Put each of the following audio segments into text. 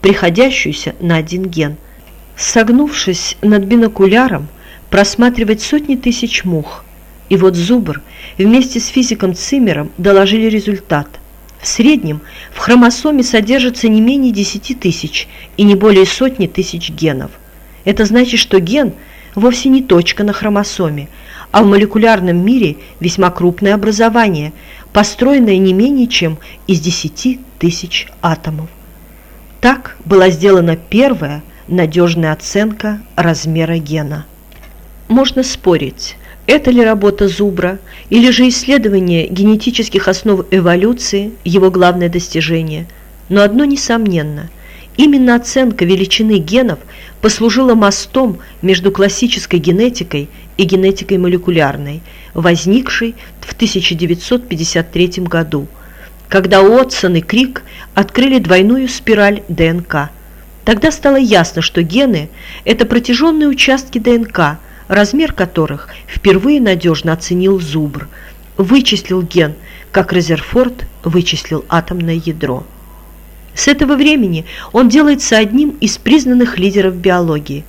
приходящуюся на один ген. Согнувшись над бинокуляром, просматривать сотни тысяч мух. И вот Зубр вместе с физиком Циммером доложили результат. В среднем в хромосоме содержится не менее 10 тысяч и не более сотни тысяч генов. Это значит, что ген вовсе не точка на хромосоме, а в молекулярном мире весьма крупное образование, построенное не менее чем из 10 тысяч атомов. Так была сделана первая надежная оценка размера гена. Можно спорить, это ли работа Зубра, или же исследование генетических основ эволюции его главное достижение, но одно несомненно – Именно оценка величины генов послужила мостом между классической генетикой и генетикой молекулярной, возникшей в 1953 году, когда Уотсон и Крик открыли двойную спираль ДНК. Тогда стало ясно, что гены – это протяженные участки ДНК, размер которых впервые надежно оценил Зубр, вычислил ген, как Резерфорд вычислил атомное ядро. С этого времени он делается одним из признанных лидеров биологии.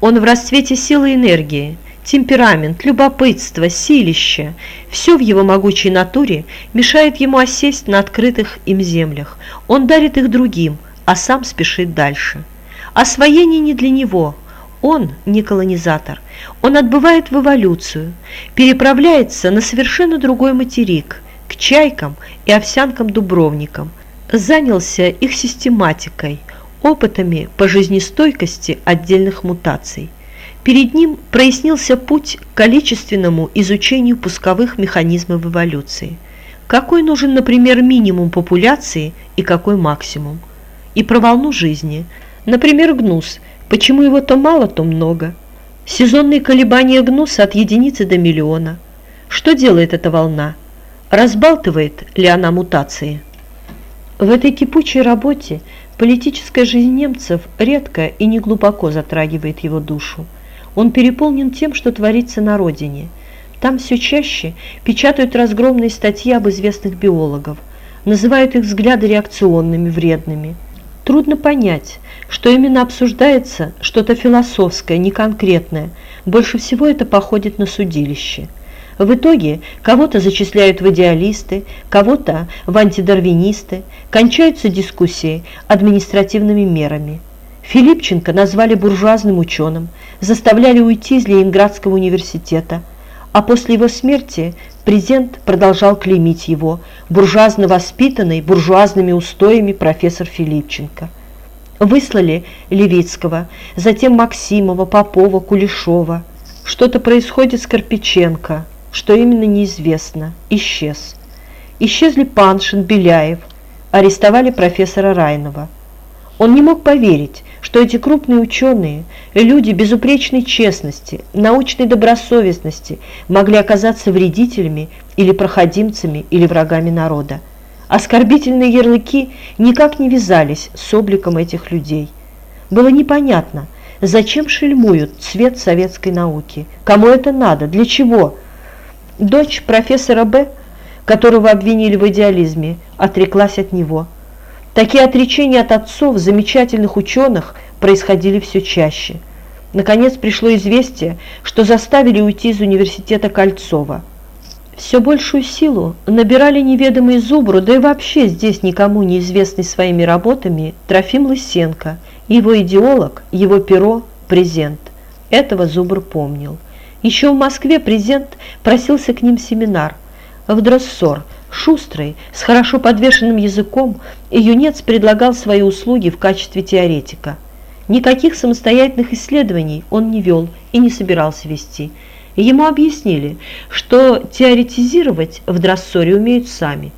Он в расцвете силы и энергии, темперамент, любопытство, силище – все в его могучей натуре мешает ему осесть на открытых им землях. Он дарит их другим, а сам спешит дальше. Освоение не для него. Он не колонизатор. Он отбывает в эволюцию, переправляется на совершенно другой материк, к чайкам и овсянкам-дубровникам – занялся их систематикой, опытами по жизнестойкости отдельных мутаций. Перед ним прояснился путь к количественному изучению пусковых механизмов эволюции. Какой нужен, например, минимум популяции и какой максимум. И про волну жизни. Например, гнус. Почему его то мало, то много. Сезонные колебания гнуса от единицы до миллиона. Что делает эта волна? Разбалтывает ли она мутации? В этой кипучей работе политическая жизнь немцев редко и не глубоко затрагивает его душу. Он переполнен тем, что творится на родине. Там все чаще печатают разгромные статьи об известных биологов, называют их взгляды реакционными, вредными. Трудно понять, что именно обсуждается что-то философское, не конкретное. Больше всего это походит на судилище. В итоге кого-то зачисляют в идеалисты, кого-то в антидарвинисты, кончаются дискуссии административными мерами. Филипченко назвали буржуазным ученым, заставляли уйти из Ленинградского университета, а после его смерти президент продолжал клеймить его, буржуазно воспитанный буржуазными устоями профессор Филипченко. Выслали Левицкого, затем Максимова, Попова, Кулешова. Что-то происходит с Карпиченко – что именно неизвестно, исчез. Исчезли Паншин, Беляев, арестовали профессора Райнова. Он не мог поверить, что эти крупные ученые, люди безупречной честности, научной добросовестности могли оказаться вредителями или проходимцами или врагами народа. Оскорбительные ярлыки никак не вязались с обликом этих людей. Было непонятно, зачем шельмуют цвет советской науки, кому это надо, для чего – Дочь профессора Б., которого обвинили в идеализме, отреклась от него. Такие отречения от отцов замечательных ученых происходили все чаще. Наконец пришло известие, что заставили уйти из университета Кольцова. Все большую силу набирали неведомые Зубру, да и вообще здесь никому неизвестный своими работами Трофим Лысенко, его идеолог, его перо, презент. Этого Зубр помнил. Еще в Москве президент просился к ним семинар. В Дроссор, шустрый, с хорошо подвешенным языком, юнец предлагал свои услуги в качестве теоретика. Никаких самостоятельных исследований он не вел и не собирался вести. Ему объяснили, что теоретизировать в Дроссоре умеют сами.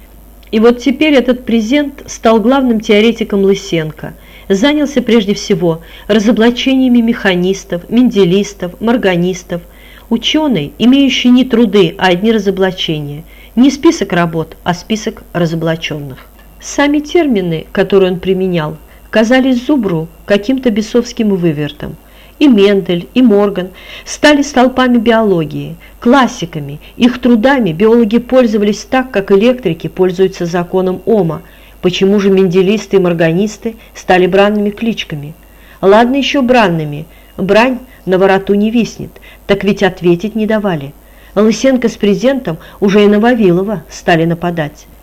И вот теперь этот презент стал главным теоретиком Лысенко – занялся прежде всего разоблачениями механистов, менделистов, морганистов – Ученый, имеющий не труды, а одни разоблачения. Не список работ, а список разоблаченных. Сами термины, которые он применял, казались Зубру каким-то бесовским вывертом. И Мендель, и Морган стали столпами биологии, классиками. Их трудами биологи пользовались так, как электрики пользуются законом Ома, Почему же менделисты и морганисты стали бранными кличками? Ладно еще бранными, брань на вороту не виснет, так ведь ответить не давали. Лысенко с презентом уже и на Вавилова стали нападать.